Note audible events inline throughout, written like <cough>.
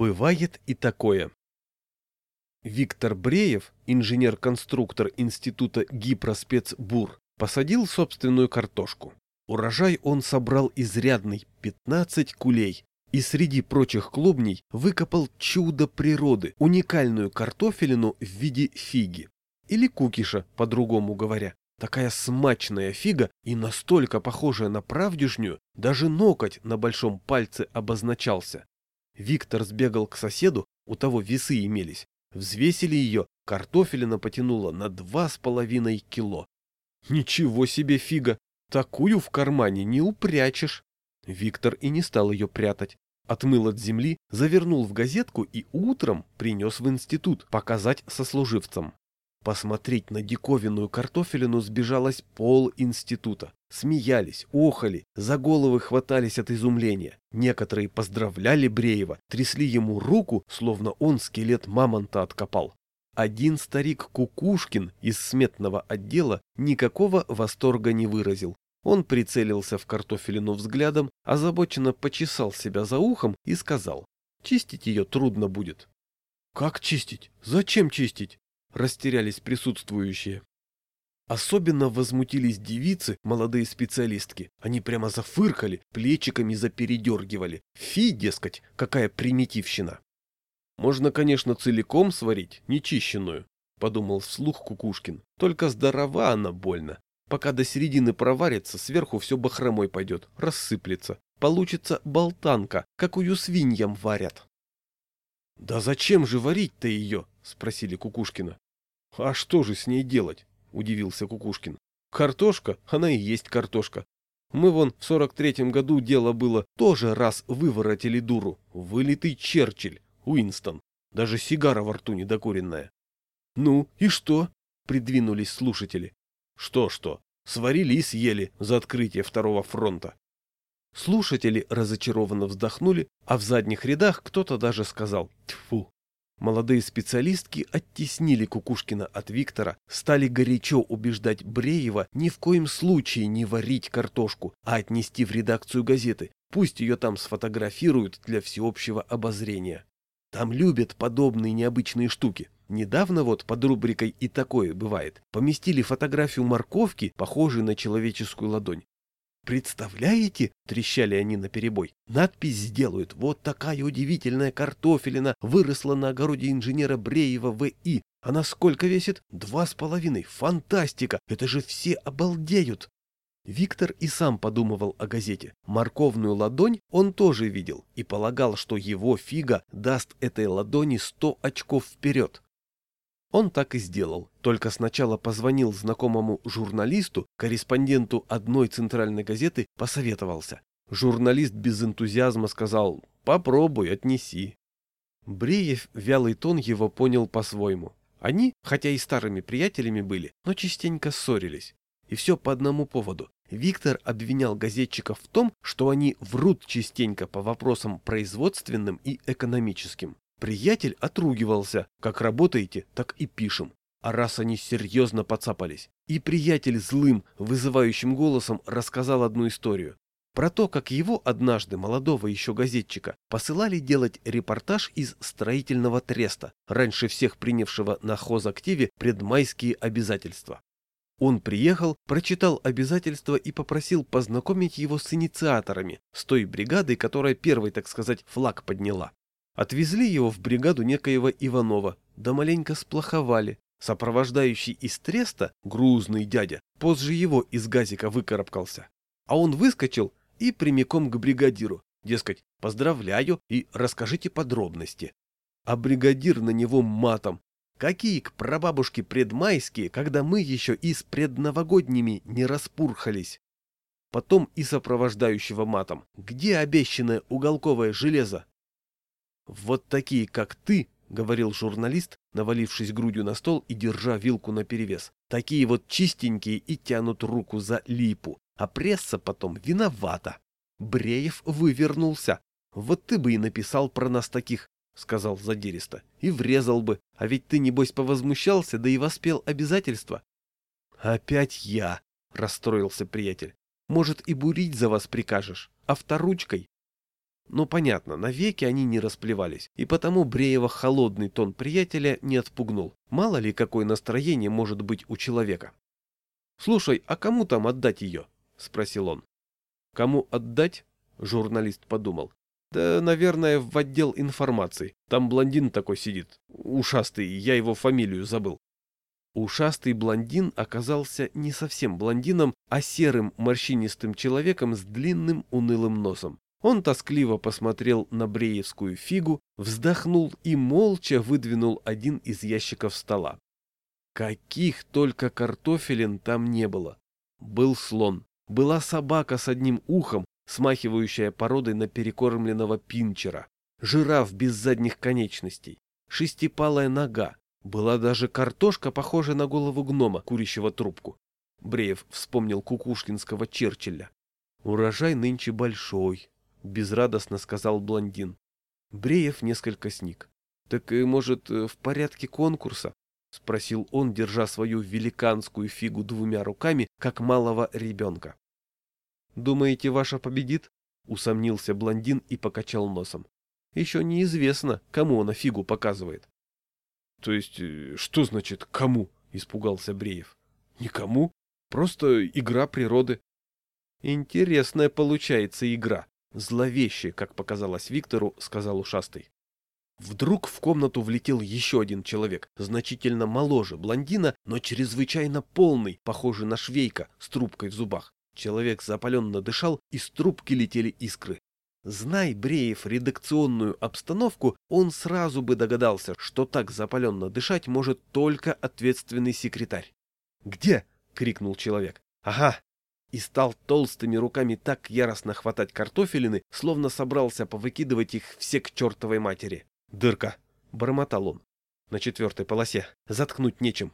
Бывает и такое. Виктор Бреев, инженер-конструктор Института Гипроспецбур, посадил собственную картошку. Урожай он собрал изрядный – 15 кулей. И среди прочих клубней выкопал чудо природы, уникальную картофелину в виде фиги. Или кукиша, по-другому говоря. Такая смачная фига и настолько похожая на правдюшнюю, даже ноготь на большом пальце обозначался. Виктор сбегал к соседу, у того весы имелись. Взвесили ее, картофелина потянула на два с половиной кило. Ничего себе фига! Такую в кармане не упрячешь. Виктор и не стал ее прятать. Отмыл от земли, завернул в газетку и утром принес в институт показать сослуживцам. Посмотреть на диковинную картофелину сбежалось пол института. Смеялись, охали, за головы хватались от изумления. Некоторые поздравляли Бреева, трясли ему руку, словно он скелет мамонта откопал. Один старик Кукушкин из сметного отдела никакого восторга не выразил. Он прицелился в картофелину взглядом, озабоченно почесал себя за ухом и сказал, чистить ее трудно будет. «Как чистить? Зачем чистить?» Растерялись присутствующие. Особенно возмутились девицы, молодые специалистки. Они прямо зафыркали, плечиками запередергивали. Фи, дескать, какая примитивщина. Можно, конечно, целиком сварить, нечищенную, подумал вслух Кукушкин. Только здорова она больно. Пока до середины проварится, сверху все бахромой пойдет, рассыплется. Получится болтанка, какую свиньям варят. Да зачем же варить-то ее? — спросили Кукушкина. — А что же с ней делать? — удивился Кукушкин. — Картошка, она и есть картошка. Мы вон в сорок третьем году дело было, тоже раз выворотили дуру. Вылитый Черчилль, Уинстон. Даже сигара во рту недокуренная. — Ну, и что? — придвинулись слушатели. — Что-что? Сварили и съели за открытие второго фронта. Слушатели разочарованно вздохнули, а в задних рядах кто-то даже сказал «Тьфу, Молодые специалистки оттеснили Кукушкина от Виктора, стали горячо убеждать Бреева ни в коем случае не варить картошку, а отнести в редакцию газеты. Пусть ее там сфотографируют для всеобщего обозрения. Там любят подобные необычные штуки. Недавно вот под рубрикой «И такое бывает» поместили фотографию морковки, похожей на человеческую ладонь. Представляете, трещали они наперебой, надпись сделают, вот такая удивительная картофелина выросла на огороде инженера Бреева В.И. Она сколько весит? Два с половиной. Фантастика! Это же все обалдеют! Виктор и сам подумывал о газете. Морковную ладонь он тоже видел и полагал, что его фига даст этой ладони сто очков вперед. Он так и сделал, только сначала позвонил знакомому журналисту, корреспонденту одной центральной газеты, посоветовался. Журналист без энтузиазма сказал «попробуй, отнеси». Бреев вялый тон его понял по-своему. Они, хотя и старыми приятелями были, но частенько ссорились. И все по одному поводу. Виктор обвинял газетчиков в том, что они врут частенько по вопросам производственным и экономическим. Приятель отругивался, как работаете, так и пишем. А раз они серьезно поцапались. И приятель злым, вызывающим голосом рассказал одну историю. Про то, как его однажды, молодого еще газетчика, посылали делать репортаж из строительного треста, раньше всех принявшего на хозактиве предмайские обязательства. Он приехал, прочитал обязательства и попросил познакомить его с инициаторами, с той бригадой, которая первой, так сказать, флаг подняла. Отвезли его в бригаду некоего Иванова, да маленько сплоховали. Сопровождающий из треста, грузный дядя, позже его из газика выкарабкался. А он выскочил и прямиком к бригадиру. Дескать, поздравляю и расскажите подробности. А бригадир на него матом. Какие к прабабушке предмайские, когда мы еще и с предновогодними не распурхались. Потом и сопровождающего матом. Где обещанное уголковое железо? «Вот такие, как ты», — говорил журналист, навалившись грудью на стол и держа вилку наперевес, «такие вот чистенькие и тянут руку за липу, а пресса потом виновата». Бреев вывернулся. «Вот ты бы и написал про нас таких», — сказал задиристо, — «и врезал бы, а ведь ты, небось, повозмущался, да и воспел обязательства». «Опять я», — расстроился приятель. «Может, и бурить за вас прикажешь, авторучкой?» Но понятно, навеки они не расплевались, и потому Бреева холодный тон приятеля не отпугнул. Мало ли, какое настроение может быть у человека. «Слушай, а кому там отдать ее?» — спросил он. «Кому отдать?» — журналист подумал. «Да, наверное, в отдел информации. Там блондин такой сидит. Ушастый, я его фамилию забыл». Ушастый блондин оказался не совсем блондином, а серым морщинистым человеком с длинным унылым носом. Он тоскливо посмотрел на бреевскую фигу, вздохнул и молча выдвинул один из ящиков стола. Каких только картофелин там не было. Был слон, была собака с одним ухом, смахивающая породой на перекормленного пинчера, жираф без задних конечностей, шестипалая нога, была даже картошка, похожая на голову гнома, курящего трубку. Бреев вспомнил кукушкинского Черчилля. «Урожай нынче большой», — безрадостно сказал блондин. Бреев несколько сник. «Так, э, может, э, в порядке конкурса?» — спросил он, держа свою великанскую фигу двумя руками, как малого ребенка. «Думаете, ваша победит?» — усомнился блондин и покачал носом. «Еще неизвестно, кому она фигу показывает». То есть, э, что значит «кому»? — испугался Бреев. Никому. Просто игра природы. Интересная получается игра. Зловеще, как показалось Виктору, сказал ушастый. Вдруг в комнату влетел еще один человек, значительно моложе блондина, но чрезвычайно полный, похожий на швейка, с трубкой в зубах. Человек запаленно дышал, из трубки летели искры. Знай Бреев редакционную обстановку, он сразу бы догадался, что так запаленно дышать может только ответственный секретарь. «Где?» — крикнул человек. «Ага!» И стал толстыми руками так яростно хватать картофелины, словно собрался повыкидывать их все к чертовой матери. «Дырка!» — бормотал он. «На четвертой полосе. Заткнуть нечем».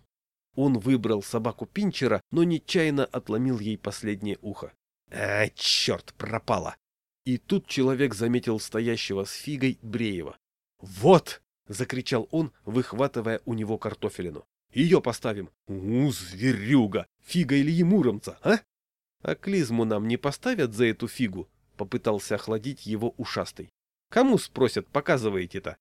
Он выбрал собаку Пинчера, но нечаянно отломил ей последнее ухо. «А, черт, пропало!» И тут человек заметил стоящего с фигой Бреева. «Вот!» — закричал он, выхватывая у него картофелину. «Ее поставим!» «У, зверюга! Фига или емуромца, а?» «А клизму нам не поставят за эту фигу?» — попытался охладить его ушастый. «Кому, спросят, показываете-то?»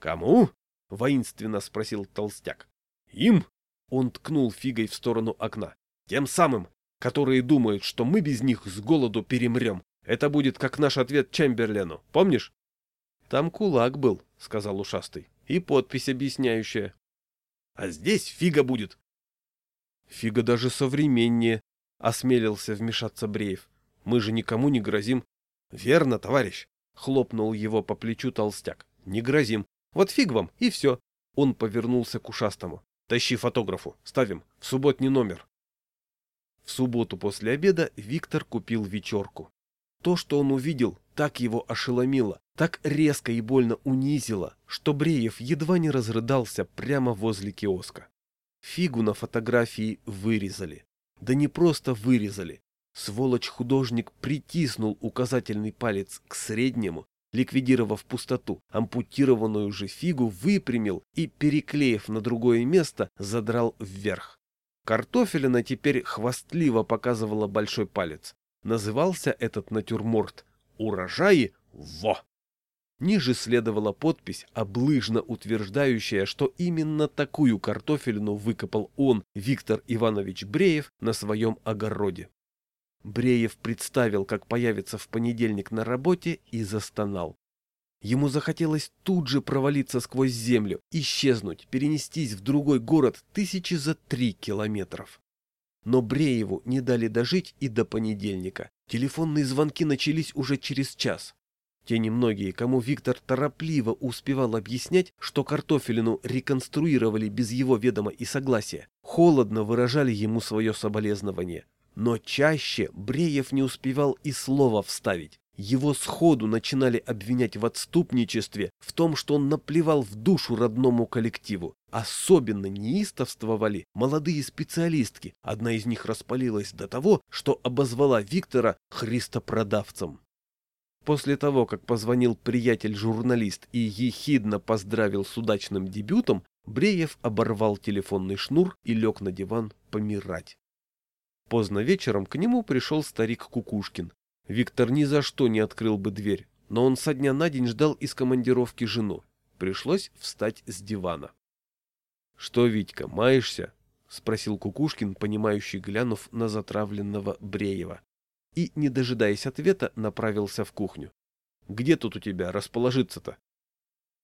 «Кому?» — воинственно спросил толстяк. «Им?» — он ткнул фигой в сторону окна. «Тем самым, которые думают, что мы без них с голоду перемрем, это будет как наш ответ Чемберлену, помнишь? Там кулак был, сказал ушастый, и подпись объясняющая. А здесь фига будет. Фига даже современнее, осмелился вмешаться Бреев. Мы же никому не грозим. Верно, товарищ, хлопнул его по плечу толстяк. Не грозим. Вот фиг вам, и все. Он повернулся к ушастому. Тащи фотографу, ставим, в субботний номер. В субботу после обеда Виктор купил вечерку. То, что он увидел, так его ошеломило, так резко и больно унизило, что Бреев едва не разрыдался прямо возле киоска. Фигу на фотографии вырезали. Да не просто вырезали. Сволочь-художник притиснул указательный палец к среднему, ликвидировав пустоту, ампутированную же фигу выпрямил и, переклеив на другое место, задрал вверх. Картофелина теперь хвастливо показывала большой палец. Назывался этот натюрморт «Урожаи во». Ниже следовала подпись, облыжно утверждающая, что именно такую картофелину выкопал он, Виктор Иванович Бреев, на своем огороде. Бреев представил, как появится в понедельник на работе, и застонал. Ему захотелось тут же провалиться сквозь землю, исчезнуть, перенестись в другой город тысячи за три километров. Но Брееву не дали дожить и до понедельника. Телефонные звонки начались уже через час. Те немногие, кому Виктор торопливо успевал объяснять, что картофелину реконструировали без его ведома и согласия, холодно выражали ему свое соболезнование. Но чаще Бреев не успевал и слова вставить. Его сходу начинали обвинять в отступничестве, в том, что он наплевал в душу родному коллективу. Особенно неистовствовали молодые специалистки. Одна из них распалилась до того, что обозвала Виктора христопродавцем. После того, как позвонил приятель-журналист и ехидно поздравил с удачным дебютом, Бреев оборвал телефонный шнур и лег на диван помирать. Поздно вечером к нему пришел старик Кукушкин. Виктор ни за что не открыл бы дверь. но он со дня на день ждал из командировки жену. Пришлось встать с дивана. — Что, Витька, маешься? — спросил Кукушкин, понимающий, глянув на затравленного Бреева. И, не дожидаясь ответа, направился в кухню. — Где тут у тебя расположиться-то?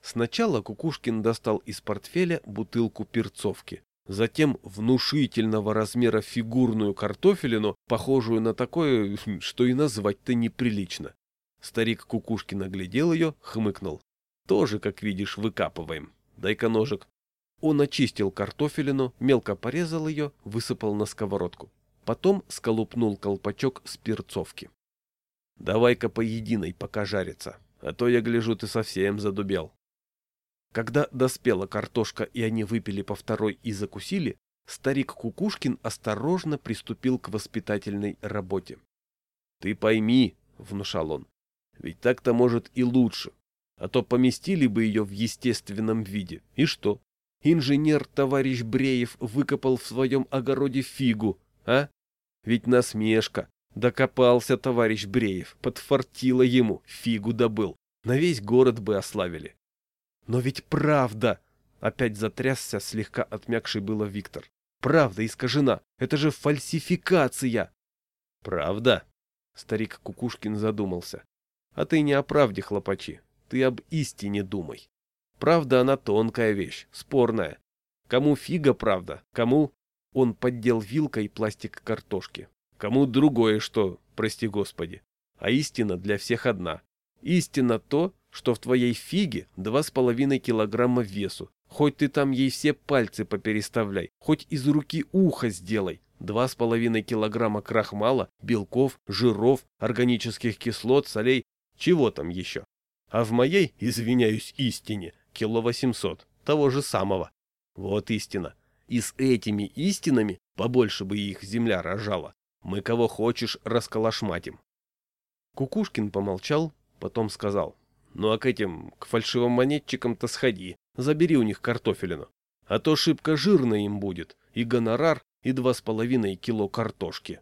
Сначала Кукушкин достал из портфеля бутылку перцовки, затем внушительного размера фигурную картофелину, похожую на такое, <laughs> что и назвать-то неприлично. Старик Кукушкин оглядел ее, хмыкнул. Тоже, как видишь, выкапываем. Дай-ка ножик. Он очистил картофелину, мелко порезал ее, высыпал на сковородку. Потом сколупнул колпачок с перцовки. Давай-ка по единой, пока жарится, а то я гляжу, ты совсем задубел. Когда доспела картошка и они выпили по второй и закусили, старик Кукушкин осторожно приступил к воспитательной работе. — Ты пойми, — внушал он, — ведь так-то может и лучше, а то поместили бы ее в естественном виде. И что? Инженер товарищ Бреев выкопал в своем огороде фигу, а? Ведь насмешка. Докопался товарищ Бреев, подфартило ему, фигу добыл. На весь город бы ославили. Но ведь правда! Опять затрясся слегка отмякший было Виктор. Правда искажена. Это же фальсификация. Правда? Старик Кукушкин задумался. А ты не о правде хлопачи. Ты об истине думай. Правда, она тонкая вещь, спорная. Кому фига правда, кому... Он поддел вилкой пластик картошки. Кому другое что, прости господи. А истина для всех одна. Истина то, что в твоей фиге два с половиной килограмма весу. Хоть ты там ей все пальцы попереставляй, хоть из руки ухо сделай. Два с половиной килограмма крахмала, белков, жиров, органических кислот, солей, чего там еще. А в моей, извиняюсь, истине, кило восемьсот, того же самого. Вот истина. И с этими истинами, побольше бы их земля рожала, мы кого хочешь расколошматим. Кукушкин помолчал, потом сказал. Ну а к этим, к фальшивым монетчикам-то сходи, забери у них картофелину. А то шибко жирно им будет, и гонорар, и два с половиной кило картошки.